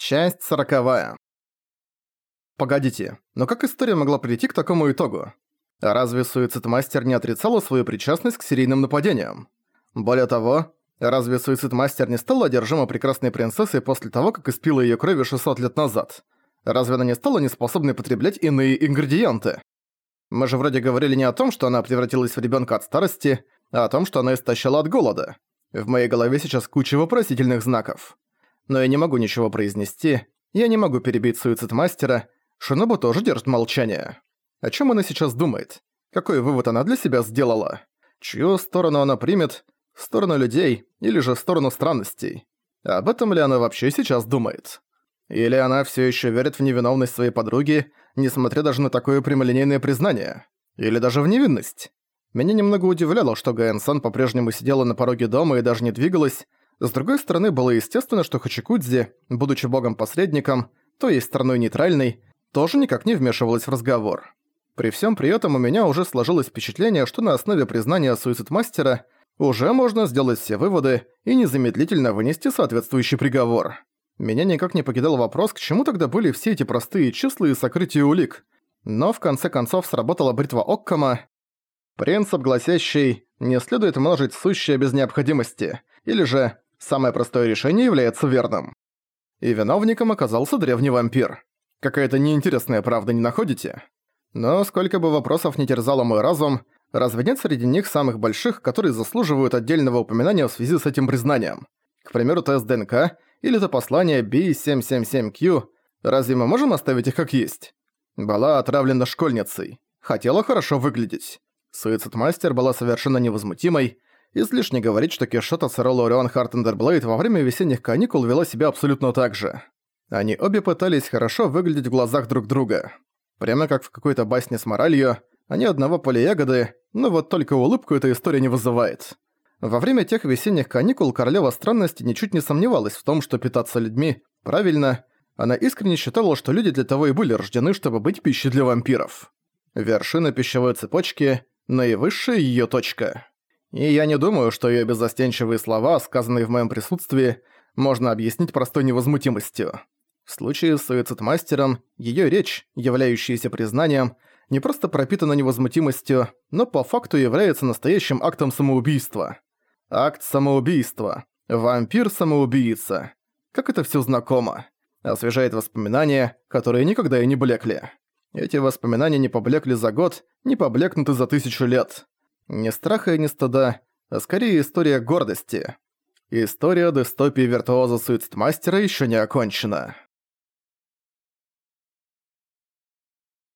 Часть сороковая. Погодите, но как история могла прийти к такому итогу? Разве Суицид-мастер не отрицала свою причастность к серийным нападениям? Более того, разве Суицид-мастер не стала одержима прекрасной принцессой после того, как испила её крови 600 лет назад? Разве она не стала неспособной потреблять иные ингредиенты? Мы же вроде говорили не о том, что она превратилась в ребёнка от старости, а о том, что она истощала от голода. В моей голове сейчас куча вопросительных знаков. Но я не могу ничего произнести, я не могу перебить суицид-мастера, Шинобу тоже держит молчание. О чем она сейчас думает? Какой вывод она для себя сделала? Чью сторону она примет? Сторону людей или же сторону странностей? Об этом ли она вообще сейчас думает? Или она все еще верит в невиновность своей подруги, несмотря даже на такое прямолинейное признание? Или даже в невинность? Меня немного удивляло, что Гаэн-сан по-прежнему сидела на пороге дома и даже не двигалась. С другой стороны, было естественно, что Хачикудзи, будучи богом-посредником, то есть страной нейтральной, тоже никак не вмешивалась в разговор. При всем при этом у меня уже сложилось впечатление, что на основе признания суицид-мастера уже можно сделать все выводы и незамедлительно вынести соответствующий приговор. Меня никак не покидал вопрос, к чему тогда были все эти простые числа и сокрытие улик. Но в конце концов сработала бритва Оккама. Принцип, гласящий «не следует множить сущее без необходимости», или же «самое простое решение является верным». И виновником оказался древний вампир. Какая-то неинтересная правда, не находите? Но сколько бы вопросов не терзало мой разум, разве нет среди них самых больших, которые заслуживают отдельного упоминания в связи с этим признанием? К примеру, тест ДНК или это послание B777Q. Разве мы можем оставить их как есть? Была отравлена школьницей. Хотела хорошо выглядеть. Суицид-мастер была совершенно невозмутимой. Излишне говорить, что Кишота Саролла Орион Хартендерблейд во время весенних каникул вела себя абсолютно так же. Они обе пытались хорошо выглядеть в глазах друг друга. Прямо как в какой-то басне с моралью, они одного поля ягоды, но вот только улыбку эта история не вызывает. Во время тех весенних каникул королева странности ничуть не сомневалась в том, что питаться людьми правильно. Она искренне считала, что люди для того и были рождены, чтобы быть пищей для вампиров. Вершина пищевой цепочки – наивысшая её точка. И я не думаю, что её беззастенчивые слова, сказанные в моём присутствии, можно объяснить простой невозмутимостью. В случае с суицид-мастером, её речь, являющаяся признанием, не просто пропитана невозмутимостью, но по факту является настоящим актом самоубийства. Акт самоубийства. Вампир-самоубийца. Как это всё знакомо. Освежает воспоминания, которые никогда и не блекли. Эти воспоминания не поблекли за год, не поблекнут и за тысячу лет. Не страха и не стыда, а скорее история гордости. История дистопии виртуоза суицид-мастера ещё не окончена.